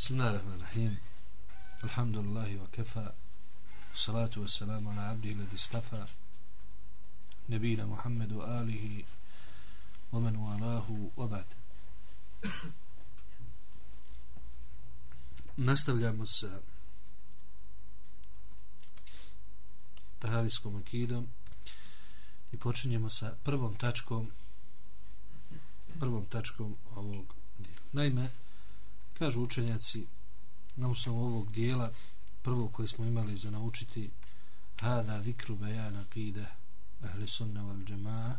بسم الله الرحمن الرحيم الحمد لله وكفى والصلاة والسلام على عبده الذي استفى نبينا محمد وآله ومن والاه وبعد nastavljamo sa tahavijskom akidom i počinjemo sa prvom tačkom prvom tačkom ovog dijela. Naime, kažu učenjaci na osnovu ovog dijela prvo koje smo imali za naučiti hada zikru bejana kide ahli sunna wal džema'a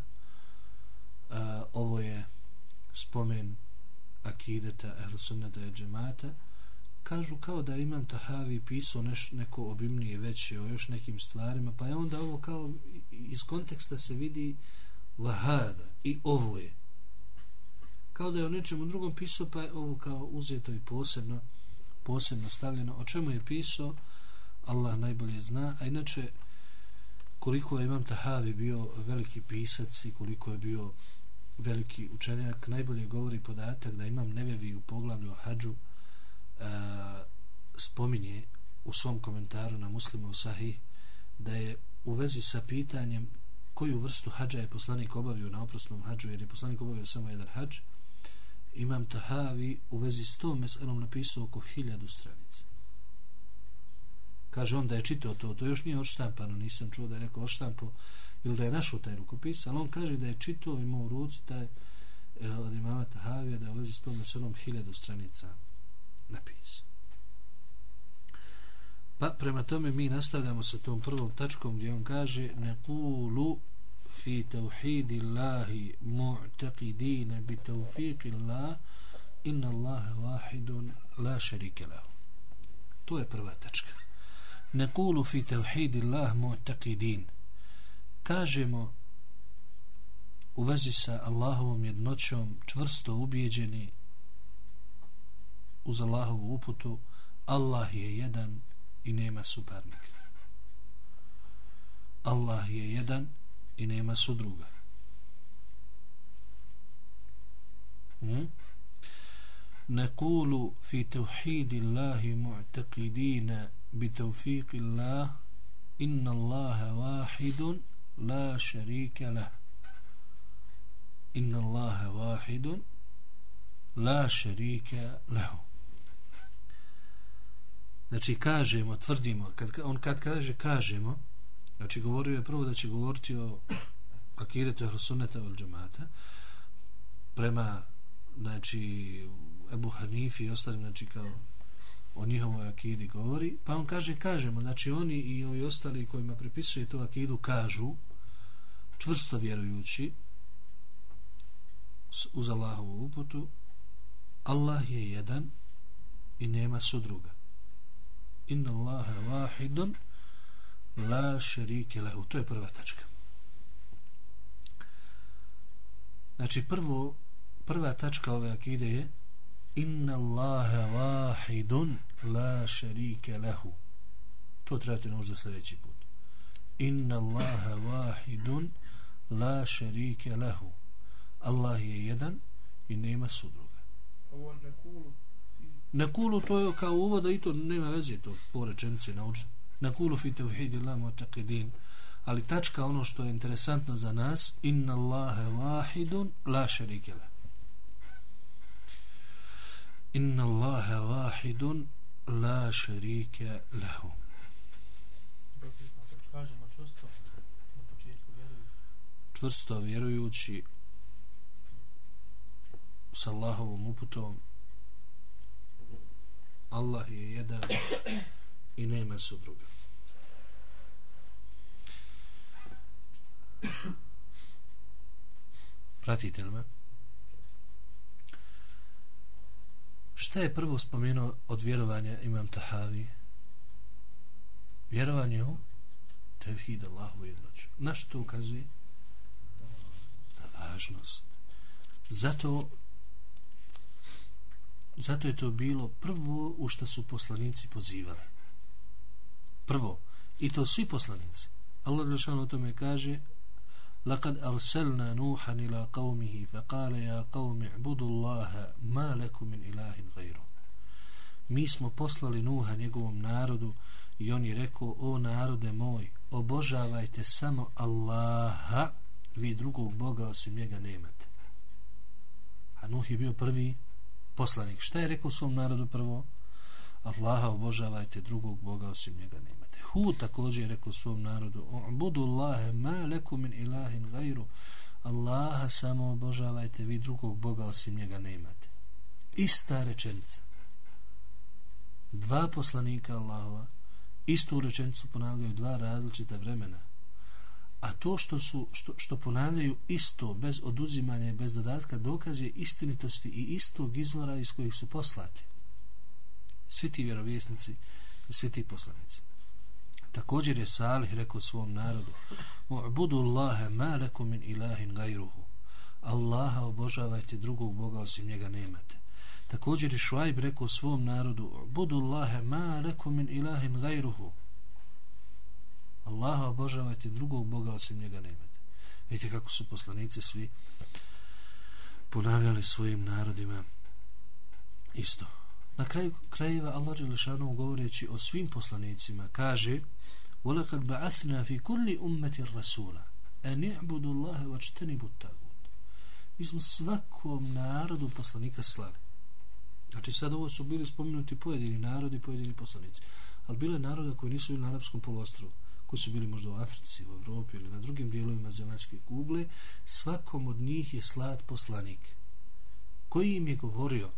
ovo je spomen akideta ahli sunnata i džemata kažu kao da imam tahavi pisao neš, neko obimnije veće o još nekim stvarima pa je onda ovo kao iz konteksta se vidi vahada i ovo je kao da je o nečemu drugom pisao pa je ovo kao uzeto i posebno posebno stavljeno. O čemu je pisao Allah najbolje zna. A inače koliko je Imam Tahavi bio veliki pisac i koliko je bio veliki učenjak najbolje govori podatak da Imam Nevevi u poglavlju o hađu a, spominje u svom komentaru na muslima u Sahih da je u vezi sa pitanjem koju vrstu hađa je poslanik obavio na oprosnom hađu jer je poslanik obavio samo jedan hađ imam Tahavi u vezi s tom meselom napisao oko hiljadu stranica. Kaže on da je čitao to, to još nije odštampano, nisam čuo da je rekao odštampo ili da je našao taj rukopis, ali on kaže da je čitao imao u ruci taj e, od imama Tahavija da je u vezi s tom meselom hiljadu stranica napisao. Pa prema tome mi nastavljamo sa tom prvom tačkom gdje on kaže ne kulu في توحيد الله معتقدين بتوفيق الله إن الله واحد لا شريك له to je prva tačka نقول في توحيد الله معتقدين kažemo u vezi sa Allahovom jednoćom čvrsto ubijeđeni uz Allahovu uputu Allah je jedan i nema suparnika Allah je jedan i nema sudruga. Hmm? نقول في توحيد الله معتقدين بتوفيق الله إن الله واحد لا شريك له إن الله واحد لا شريك له Znači kažemo, tvrdimo, kad, on kad kaže kažemo, Znači, govorio je prvo da će govoriti o akiretu ehlusuneta od džamata prema, znači, Ebu Hanifi i ostalim, znači, kao o njihovoj akidi govori, pa on kaže, kažemo, znači, oni i ovi ostali kojima prepisuje tu akidu kažu, čvrsto vjerujući uz Allahovu uputu, Allah je jedan i nema sudruga. Inna Allahe wahidun la šerike lehu. To je prva tačka. Znači prvo, prva tačka ove akide je inna Allahe vahidun la šerike lehu. To trebate nauči za sljedeći put. Inna Allahe vahidun la šerike lehu. Allah je jedan i nema sudruga. Ovo ne kulu. Ne kulu to je kao uvoda i to nema veze to po rečenici naučiti nakulu fi tevhidi la mu'taqidin. Ali tačka ono što je interesantno za nas inna Allahe wahidun la šerike le. Inna Allahe wahidun la šerike lehu. Čvrsto vjerujući s Allahovom uputom Allah je jedan i nema supruga. Pratite li me? Šta je prvo spomenuo od vjerovanja imam Tahavi? Vjerovanje u tevhid Allahu jednoću. Na što ukazuje? Na važnost. Zato zato je to bilo prvo u što su poslanici pozivali prvo i to svi poslanici Allah Đelšan o tome kaže لقد أرسلنا نوحا إلى قومه فقال يا قوم اعبدوا الله ما لكم من إله غيره mi smo poslali Nuha njegovom narodu i on je rekao o narode moj obožavajte samo Allaha vi drugog Boga osim njega nemate a Nuh je bio prvi poslanik šta je rekao svom narodu prvo Allaha obožavajte drugog Boga osim njega nemate. Hu također je rekao svom narodu budu Allahe ma leku min ilahin gajru Allaha samo obožavajte vi drugog Boga osim njega nemate. Ista rečenica. Dva poslanika Allahova istu rečenicu ponavljaju dva različita vremena. A to što su što, što ponavljaju isto bez oduzimanja i bez dodatka dokaz je istinitosti i istog izvora iz kojih su poslati svi ti vjerovjesnici i svi ti poslanici. Također je Salih rekao svom narodu u'budu Allahe ma lekum min ilahin gajruhu. Allaha obožavajte drugog Boga osim njega nemate. Također je Šuajb rekao svom narodu U'budu Allahe ma reku min ilahin gajruhu. Allaha obožavajte drugog Boga osim njega nemate. Vidite kako su poslanice svi ponavljali svojim narodima isto. Na kraju krajeva Allah Đelešanu govoreći o svim poslanicima kaže وَلَكَدْ بَعَثْنَا فِي كُلِّ أُمَّةِ الرَّسُولَ أَنِ اعْبُدُ اللَّهَ وَاجْتَنِبُ التَّغُوتِ Mi smo svakom narodu poslanika slali. Znači sad ovo su bili spomenuti pojedini narodi, pojedini poslanici. Ali bile naroda koji nisu bili na arapskom polostrovu, koji su bili možda u Africi, u Evropi ili na drugim dijelovima zemaljske kugle, svakom od njih je slat poslanik koji im je govorio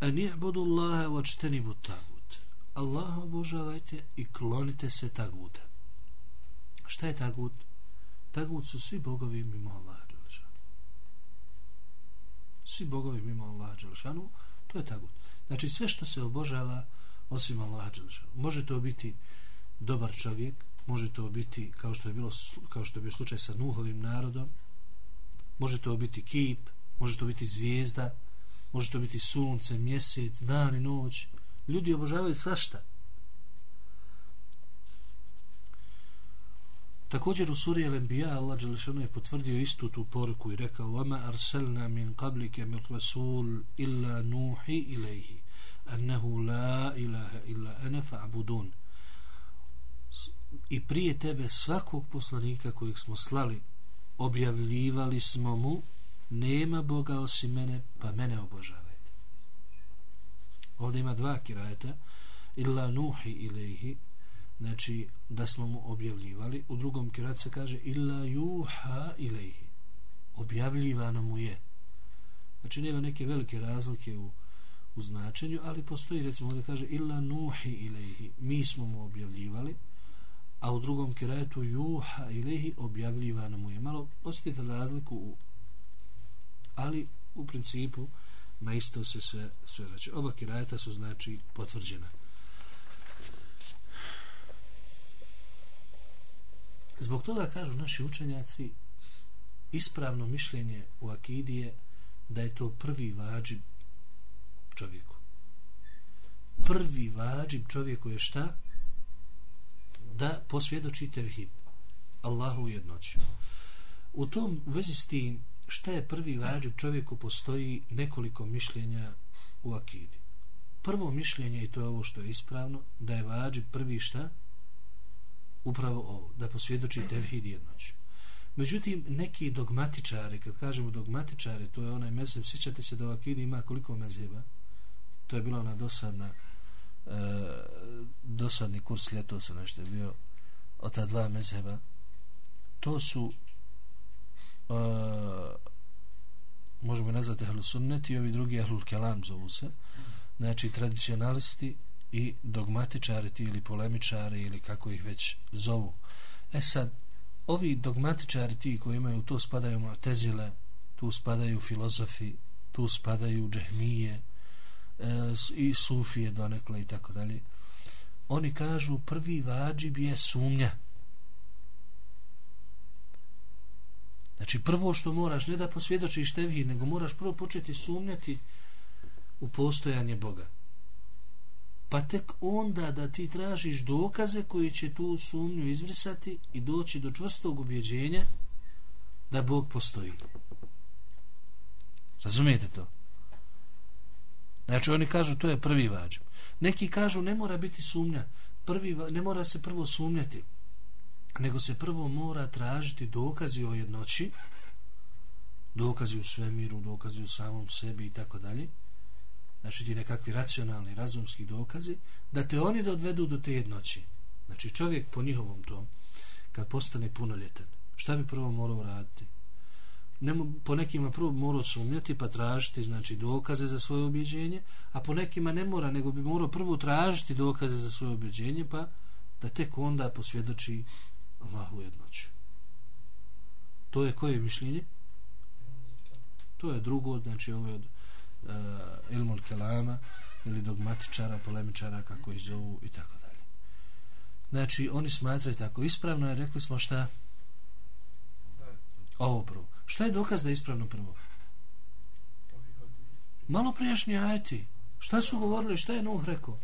an i'budu Allaha wa čtenibu tagut. Allaha obožavajte i klonite se taguta. Šta je tagut? Tagut su svi bogovi mimo Allaha svi bogovi mimo Allaha Đelešanu, to je tagut. Znači sve što se obožava osim Allaha Đelešanu. Može to biti dobar čovjek, može to biti kao što je bilo kao što je bio slučaj sa Nuhovim narodom, može to biti kip, može to biti zvijezda, može to biti sunce, mjesec, dan i noć. Ljudi obožavaju svašta. Također u suri Al-Anbiya Allah Đelešanu je potvrdio istu tu poruku i rekao وَمَا أَرْسَلْنَا مِنْ قَبْلِكَ مِنْ رَسُولِ إِلَّا نُوحِ إِلَيْهِ أَنَّهُ لَا إِلَهَ إِلَّا أَنَا فَعْبُدُونَ I prije tebe svakog poslanika kojeg smo slali objavljivali smo mu nema Boga osim mene pa mene obožavajte. Ovdje ima dva kirajeta. Illa nuhi ilaihi znači da smo mu objavljivali. U drugom kiratu se kaže illa juha ilaihi. Objavljivano mu je. Znači nema neke velike razlike u, u značenju ali postoji recimo ovdje kaže illa nuhi ilaihi. Mi smo mu objavljivali a u drugom kiratu juha ilaihi objavljivano mu je. Malo osjetite razliku u, ali u principu na isto se sve, sve vraća oba kirajeta su znači potvrđena Zbog toga kažu naši učenjaci ispravno mišljenje u akidije da je to prvi vađib čovjeku. Prvi vađib čovjeku je šta? Da posvjedoči tevhid. Allahu jednoću. U tom u vezi s tim šta je prvi vađib čovjeku postoji nekoliko mišljenja u akidi. Prvo mišljenje i to je ovo što je ispravno da je vađib prvi šta? upravo ovo, da posvjedoči tevhid jednoću. Međutim, neki dogmatičari, kad kažemo dogmatičari, to je onaj mezheb, sjećate se da u Akidi ima koliko mezheba? To je bila ona dosadna, e, dosadni kurs ljeto se ono nešto je bio od ta dva mezheba. To su e, možemo nazvati ehlu sunneti i ovi drugi ehlul kelam zovu se. Znači, tradicionalisti i dogmatičari ti ili polemičari ili kako ih već zovu. E sad, ovi dogmatičari ti koji imaju, tu spadaju mu'tezile, tu spadaju filozofi, tu spadaju džehmije e, i sufije donekle i tako dalje. Oni kažu prvi vađib je sumnja. Znači prvo što moraš, ne da posvjedočiš tevi, nego moraš prvo početi sumnjati u postojanje Boga pa tek onda da ti tražiš dokaze koji će tu sumnju izbrisati i doći do čvrstog ubjeđenja da Bog postoji. Razumijete to? Znači oni kažu to je prvi vađib. Neki kažu ne mora biti sumnja. Prvi, ne mora se prvo sumnjati. Nego se prvo mora tražiti dokazi o jednoći. Dokazi u svemiru, dokazi u samom sebi i tako dalje. Znači ti nekakvi racionalni, razumski dokazi. Da te oni dovedu do te jednoći. Znači čovjek po njihovom tom kad postane punoljetan šta bi prvo morao raditi? Nemo, po nekima prvo morao sumnjati pa tražiti znači dokaze za svoje objeđenje, a po nekima ne mora, nego bi morao prvo tražiti dokaze za svoje objeđenje, pa da tek onda posvjedoči Allahu jednoću. To je koje mišljenje? To je drugo, znači ovo je od uh, ilmul kelama ili dogmatičara, polemičara, kako ih zovu i tako dalje. Znači, oni smatraju tako ispravno, jer rekli smo šta? Ovo prvo. Šta je dokaz da je ispravno prvo? Malo prijašnji ajeti. Šta su govorili? Šta je Nuh rekao?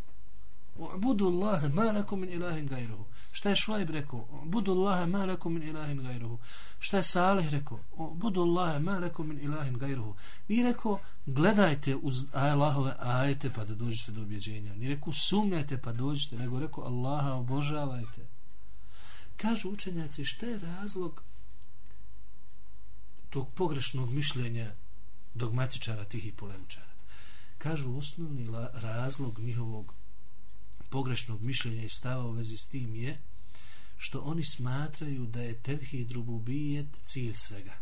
U'budu Allahe ma lakum min ilahin gajruhu. Šta je Šuajb rekao? U'budu Allahe ma lakum min ilahin gajruhu. Šta je Salih rekao? U'budu Allahe ma lakum min ilahin gajruhu. Nije rekao, gledajte uz Allahove ajete pa da dođete do objeđenja. Nije rekao, sumnjajte pa dođete. Nego rekao, Allaha obožavajte. Kažu učenjaci, šta je razlog tog pogrešnog mišljenja dogmatičara tih i polemičara. Kažu osnovni razlog njihovog pogrešnog mišljenja i stava u vezi s tim je što oni smatraju da je tevhid rububijet cilj svega.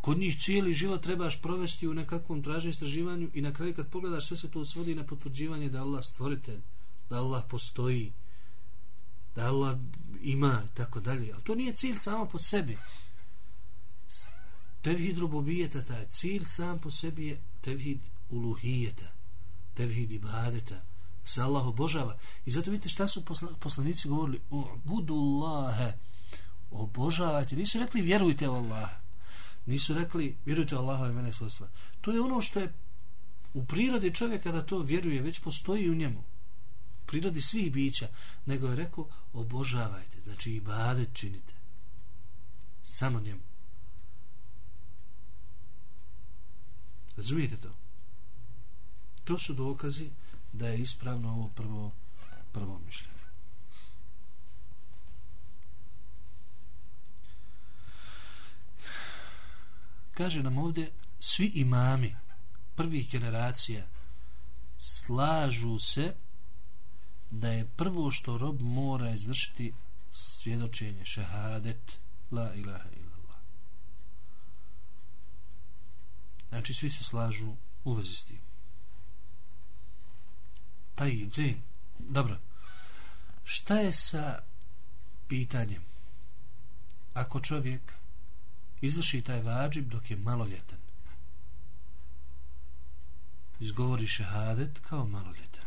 Kod njih cijeli život trebaš provesti u nekakvom traženju istraživanju i na kraju kad pogledaš sve se to svodi na potvrđivanje da Allah stvoritelj, da Allah postoji, da Allah ima i tako dalje. Ali to nije cilj samo po sebi. Tevhid rububijeta, taj cilj sam po sebi je tevhid uluhijeta, tevhid ibadeta, se Allah obožava. I zato vidite šta su poslanici govorili, o Allahe, obožavajte. Nisu rekli vjerujte u Allaha. Nisu rekli vjerujte u Allaha i mene svojstva. To je ono što je u prirodi čovjeka da to vjeruje, već postoji u njemu prirodi svih bića, nego je rekao obožavajte, znači ibadet činite. Samo njemu. Razumijete to? To su dokazi da je ispravno ovo prvo, prvo mišljenje. Kaže nam ovdje, svi imami prvih generacija slažu se da je prvo što rob mora izvršiti svjedočenje šehadet la ilaha illallah znači svi se slažu u vezi s tim taj zin dobro šta je sa pitanjem ako čovjek izvrši taj vađib dok je maloljetan izgovori šehadet kao maloljetan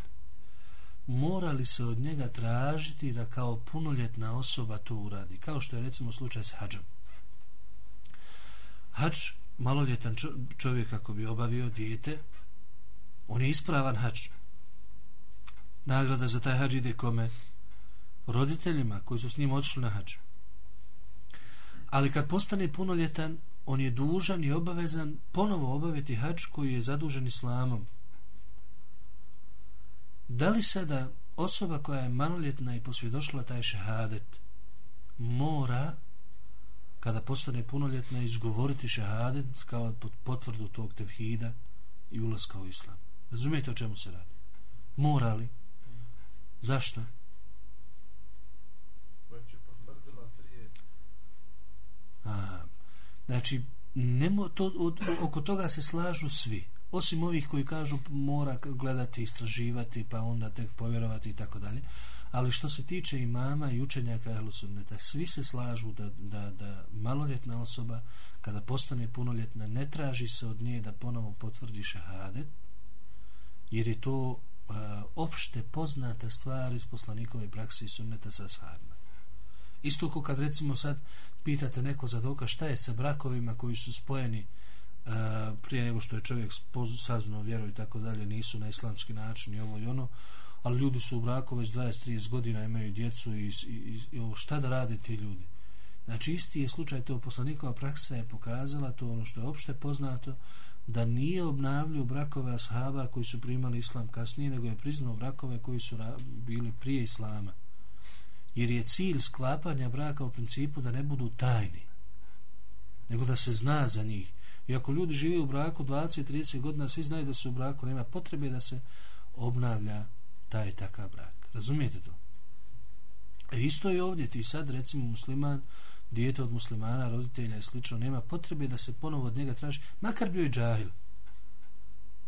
morali se od njega tražiti da kao punoljetna osoba to uradi, kao što je recimo slučaj s hađom. Hađ, maloljetan čovjek ako bi obavio dijete, on je ispravan hađ. Nagrada za taj hađ ide kome? Roditeljima koji su s njim odšli na hađu. Ali kad postane punoljetan, on je dužan i obavezan ponovo obaviti hađ koji je zadužen islamom, da li sada osoba koja je maloljetna i posvjedošila taj šehadet mora kada postane punoljetna izgovoriti šehadet kao potvrdu tog tevhida i ulaska u islam razumijete o čemu se radi mora li zašto? A, znači nemo, to, od, oko toga se slažu svi. Osim ovih koji kažu mora gledati, istraživati, pa onda tek povjerovati i tako dalje. Ali što se tiče imama i učenjaka Ehlusunneta, svi se slažu da, da, da maloljetna osoba, kada postane punoljetna, ne traži se od nje da ponovo potvrdi šehadet, jer je to Eh, opšte poznata stvari iz poslanikove praksi i sunneta sa sahabima. Isto ko kad recimo sad pitate neko za dokaz šta je sa brakovima koji su spojeni eh, prije nego što je čovjek saznao vjeru i tako dalje, nisu na islamski način i ovo i ono, ali ljudi su u braku već 20-30 godina, imaju djecu i, i, i, i šta da rade ti ljudi? Znači isti je slučaj to poslanikova praksa je pokazala to ono što je opšte poznato da nije obnavljio brakove ashaba koji su primali islam kasnije nego je priznao brakove koji su bili prije islama. Jer je cilj sklapanja braka u principu da ne budu tajni nego da se zna za njih. I ako ljudi žive u braku 20-30 godina svi znaju da su u braku nema potrebe da se obnavlja taj takav brak. Razumijete to? E isto je ovdje ti sad recimo musliman dijete od muslimana, roditelja i slično, nema potrebe da se ponovo od njega traži, makar bio i džahil.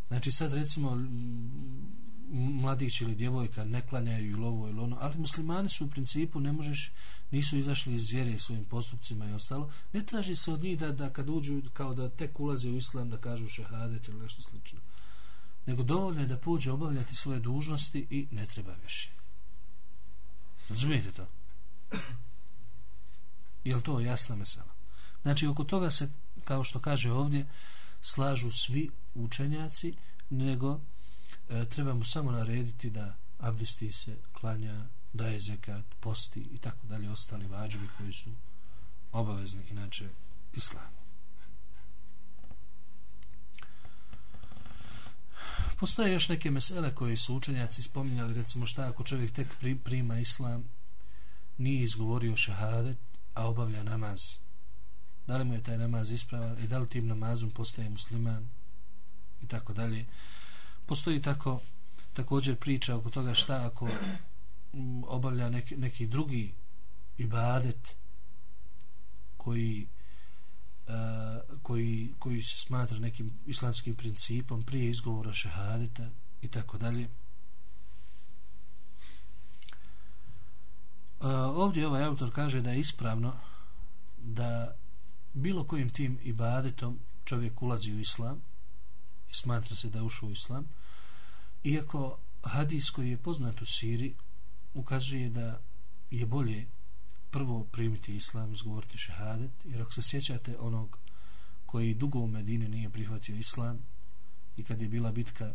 Znači sad recimo mladić ili djevojka ne klanjaju ili ovo ili ono, ali muslimani su u principu, ne možeš, nisu izašli iz vjere svojim postupcima i ostalo, ne traži se od njih da, da kad uđu, kao da tek ulaze u islam, da kažu šehadet ili nešto slično. Nego dovoljno je da pođe obavljati svoje dužnosti i ne treba više. Razumijete to? Jel to jasna mesela? Znači, oko toga se, kao što kaže ovdje, slažu svi učenjaci, nego e, treba mu samo narediti da abdesti se, klanja, daje zekat, posti i tako dalje, ostali vađevi koji su obavezni, inače, islamu. Postoje još neke mesele koje su učenjaci spominjali, recimo šta ako čovjek tek prima islam, nije izgovorio šehadet, a obavlja namaz. Da li mu je taj namaz ispravan i da li tim namazom postaje musliman i tako dalje. Postoji tako također priča oko toga šta ako mm, obavlja neki, neki drugi ibadet koji uh, koji, koji se smatra nekim islamskim principom prije izgovora šehadeta i tako dalje. Ovdje ovaj autor kaže da je ispravno da bilo kojim tim ibadetom čovjek ulazi u islam i smatra se da je ušao u islam iako hadis koji je poznat u Siri ukazuje da je bolje prvo primiti islam izgovoriti šehadet jer ako se sjećate onog koji dugo u Medini nije prihvatio islam i kad je bila bitka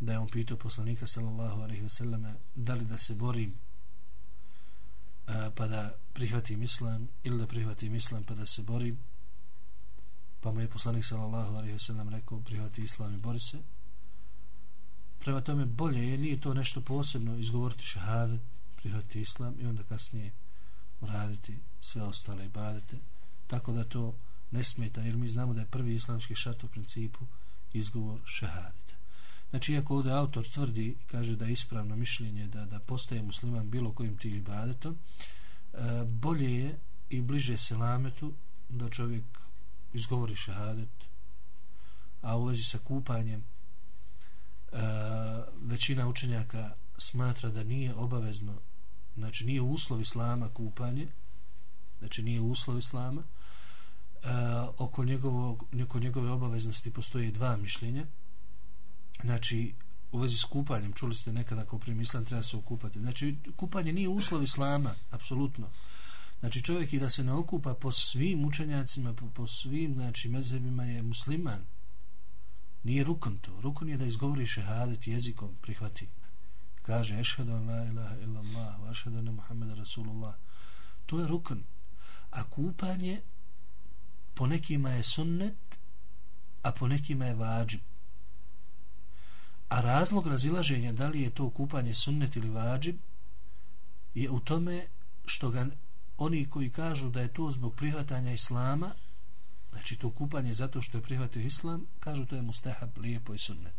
da je on pitao poslanika sallallahu alaihi selleme da li da se borim a, pa da prihvatim islam ili da prihvatim islam pa da se borim. Pa mu je poslanik sallallahu alaihi wasallam rekao prihvati islam i bori se. Prema tome bolje je nije to nešto posebno izgovoriti šahadet prihvati islam i onda kasnije uraditi sve ostale ibadete. Tako da to ne smeta jer mi znamo da je prvi islamski šart u principu izgovor šahadeta Znači, iako ovdje autor tvrdi kaže da je ispravno mišljenje da, da postaje musliman bilo kojim tim ibadetom, e, bolje je i bliže selametu da čovjek izgovori šahadet, a u vezi sa kupanjem e, većina učenjaka smatra da nije obavezno, znači nije uslov islama kupanje, znači nije uslov islama, e, oko, njegovog, oko njegove obaveznosti postoje dva mišljenja, znači u vezi s kupanjem čuli ste nekada ako primislam treba se okupati. Znači kupanje nije uslov islama apsolutno. Znači čovjek i da se ne okupa po svim učenjacima po, po svim znači mezebima je musliman. Nije rukon to. Rukon je da izgovori šehadet jezikom prihvati. Kaže ešhedu la ilaha illallah wa ešhedu anna muhammeda rasulullah. To je rukon a kupanje po nekima je sunnet a po nekima je vađib. A razlog razilaženja da li je to kupanje sunnet ili vađib je u tome što ga oni koji kažu da je to zbog prihvatanja islama, znači to kupanje zato što je prihvatio islam, kažu to je mustahab, lijepo i sunnet.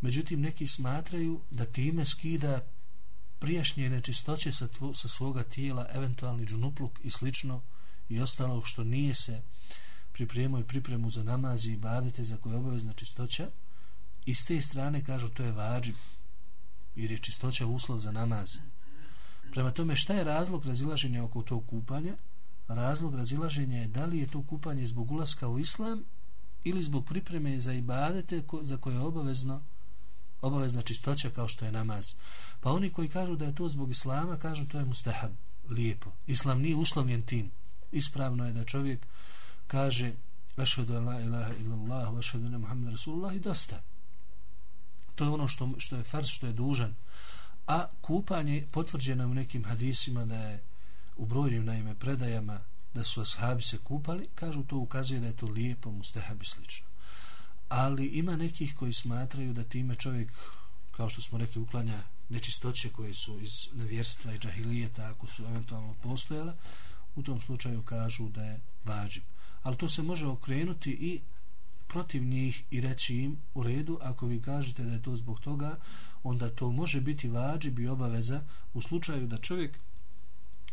Međutim, neki smatraju da time skida prijašnje nečistoće sa, tvo, sa svoga tijela, eventualni džunupluk i slično i ostalo što nije se pripremio i pripremu za namazi i badete za koje je obavezna čistoća, I s te strane kažu to je vađib, jer je čistoća uslov za namaz. Prema tome šta je razlog razilaženja oko tog kupanja? Razlog razilaženja je da li je to kupanje zbog ulaska u islam ili zbog pripreme za ibadete za koje je obavezno obavezna čistoća kao što je namaz. Pa oni koji kažu da je to zbog islama, kažu to je mustahab, lijepo. Islam nije uslovljen tim. Ispravno je da čovjek kaže ašhedu la ilaha illallah, ašhedu ne Muhammed Rasulullah i dosta to je ono što, što je fars, što je dužan a kupanje potvrđeno je u nekim hadisima da je u brojnim naime predajama da su ashabi se kupali, kažu to ukazuje da je to lijepo, mustehabi slično. Ali ima nekih koji smatraju da time čovjek, kao što smo rekli, uklanja nečistoće koje su iz nevjerstva i džahilijeta, ako su eventualno postojale, u tom slučaju kažu da je vađib. Ali to se može okrenuti i protiv njih i reći im u redu, ako vi kažete da je to zbog toga, onda to može biti vađib i obaveza u slučaju da čovjek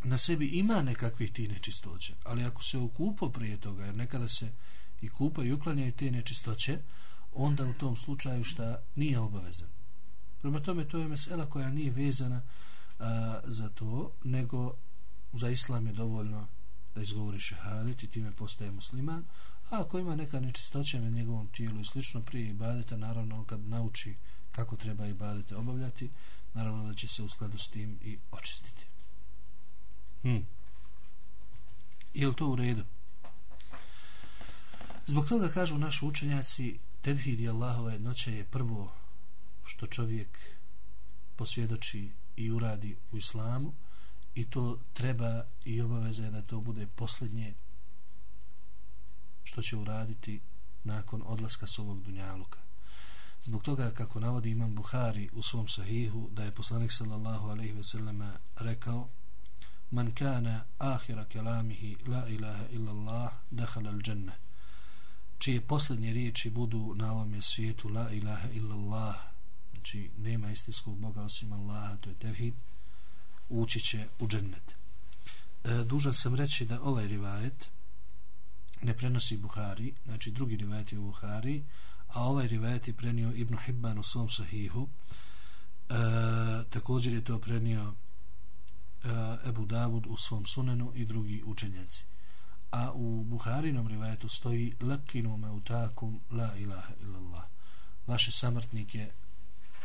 na sebi ima nekakvih ti nečistoće, ali ako se okupo prije toga, jer nekada se i kupa i uklanjaju te nečistoće, onda u tom slučaju šta nije obavezan. Prema tome, to je mesela koja nije vezana a, za to, nego za islam je dovoljno da izgovori šehadet i time postaje musliman, a ako ima neka nečistoća na njegovom tijelu i slično prije ibadeta, naravno kad nauči kako treba ibadete obavljati, naravno da će se u skladu s tim i očistiti. Hmm. Je li to u redu? Zbog toga kažu naši učenjaci tevhid i Allahova jednoća je prvo što čovjek posvjedoči i uradi u islamu i to treba i obaveza je da to bude posljednje što će uraditi nakon odlaska s ovog dunjaluka. Zbog toga, kako navodi imam Buhari u svom sahihu, da je poslanik sallallahu alaihi ve selleme rekao Man kana ahira kelamihi la ilaha illa Allah dehal al dženne čije posljednje riječi budu na ovom svijetu la ilaha illa Allah znači nema istinskog Boga osim Allaha to je tevhid ući će u džennet e, dužan sam reći da ovaj rivajet ne prenosi Buhari znači drugi rivajet je u Buhari a ovaj rivajet je prenio Ibn Hibban u svom sahihu. E, također je to prenio e, Ebu Davud u svom sunenu i drugi učenjaci. A u Buharinom rivajetu stoji Lekinu me utakum la ilaha illallah. Vaše samrtnike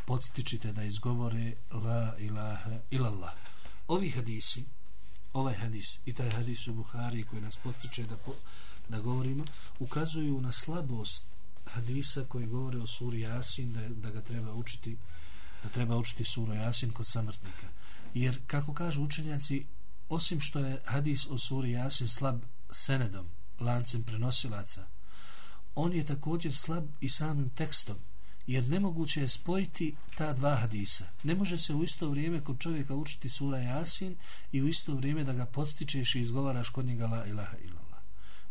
podstičite da izgovore la ilaha illallah. Ovi hadisi ovaj hadis i taj hadis u Buhari koji nas podstiče da, po, da govorimo ukazuju na slabost hadisa koji govore o suri Jasin da, da ga treba učiti da treba učiti suru Jasin kod samrtnika jer kako kažu učenjaci osim što je hadis o suri Jasin slab senedom, lancem prenosilaca, on je također slab i samim tekstom, jer nemoguće je spojiti ta dva hadisa. Ne može se u isto vrijeme kod čovjeka učiti sura Jasin i u isto vrijeme da ga podstičeš i izgovaraš kod njega la ilaha ilaha.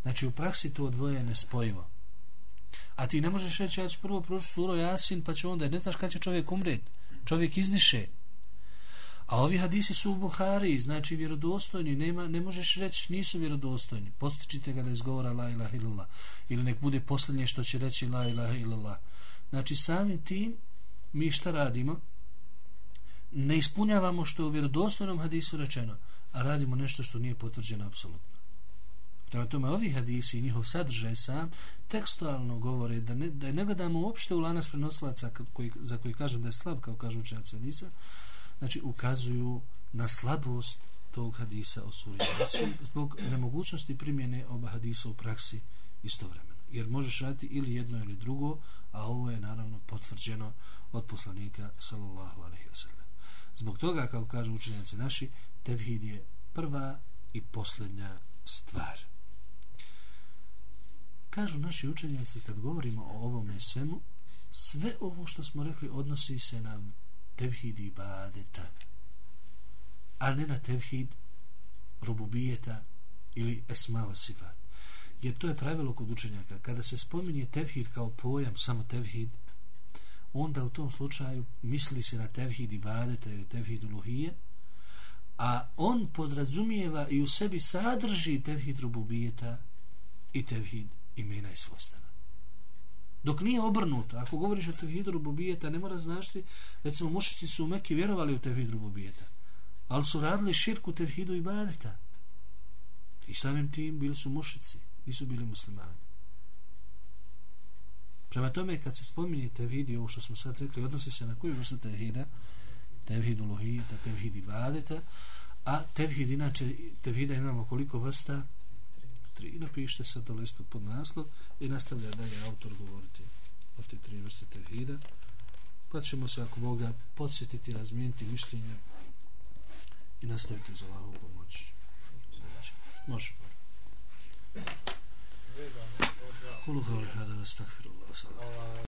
Znači u praksi to dvoje ne spojivo. A ti ne možeš reći ja ću prvo proći suro Jasin pa će onda, ne znaš kada će čovjek umret. Čovjek izdiše. A ovi hadisi su u Buhari, znači vjerodostojni, nema, ne možeš reći nisu vjerodostojni. Postičite ga da izgovara la ilaha illallah. Ili nek bude posljednje što će reći la ilaha illallah. Znači samim tim mi šta radimo? Ne ispunjavamo što je u vjerodostojnom hadisu rečeno, a radimo nešto što nije potvrđeno apsolutno. Prema tome, ovi hadisi i njihov sadržaj sam tekstualno govore da ne, da ne gledamo uopšte u lanas prenosilaca koji, za koji kažem da je slab, kao kažu učenjaci hadisa, znači ukazuju na slabost tog hadisa o suri zbog nemogućnosti primjene oba hadisa u praksi istovremeno. Jer možeš raditi ili jedno ili drugo, a ovo je naravno potvrđeno od poslanika sallallahu alaihi wasallam. Zbog toga, kao kažu učenjaci naši, tevhid je prva i posljednja stvar. Kažu naši učenjaci kad govorimo o ovome svemu, sve ovo što smo rekli odnosi se na tevhid ibadeta a ne na tevhid rububijeta ili esmao sifat. Jer to je pravilo kod učenjaka. Kada se spominje tevhid kao pojam samo tevhid onda u tom slučaju misli se na tevhid ibadeta ili tevhid uluhije a on podrazumijeva i u sebi sadrži tevhid rububijeta i tevhid imena i svojstava Dok nije obrnuto, ako govoriš o tevhidu rububijeta, ne mora znašti, recimo mušici su u Mekke vjerovali u tevhidu rububijeta, ali su radili širku tevhidu i badeta. I samim tim bili su mušici, nisu bili muslimani. Prema tome, kad se spominje tevhid ovo što smo sad rekli, odnosi se na koju vrstu tevhida, tevhidu lohita, tevhid i badeta, a tevhid, inače, tevhida imamo koliko vrsta, tri. Napišite sad dole ispod pod naslov i nastavlja dalje autor govoriti o te tri vrste tevhida. Pa ćemo se, ako Boga, podsjetiti, razmijeniti mišljenje i nastaviti za Allahovu pomoć. Može. Kulu kao li hada vas